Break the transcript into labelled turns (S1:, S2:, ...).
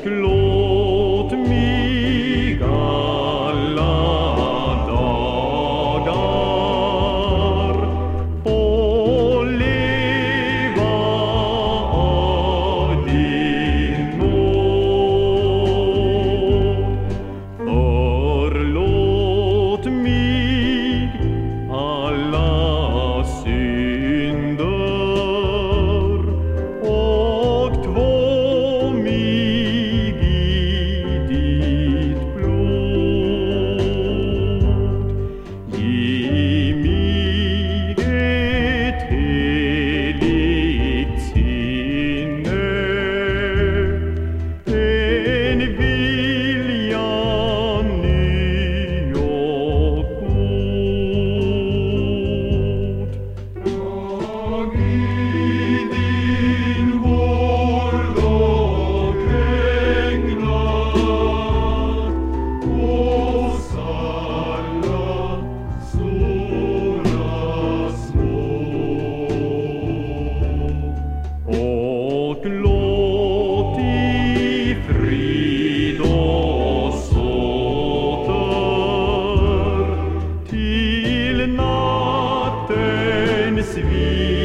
S1: 어, 길로. il notte in svil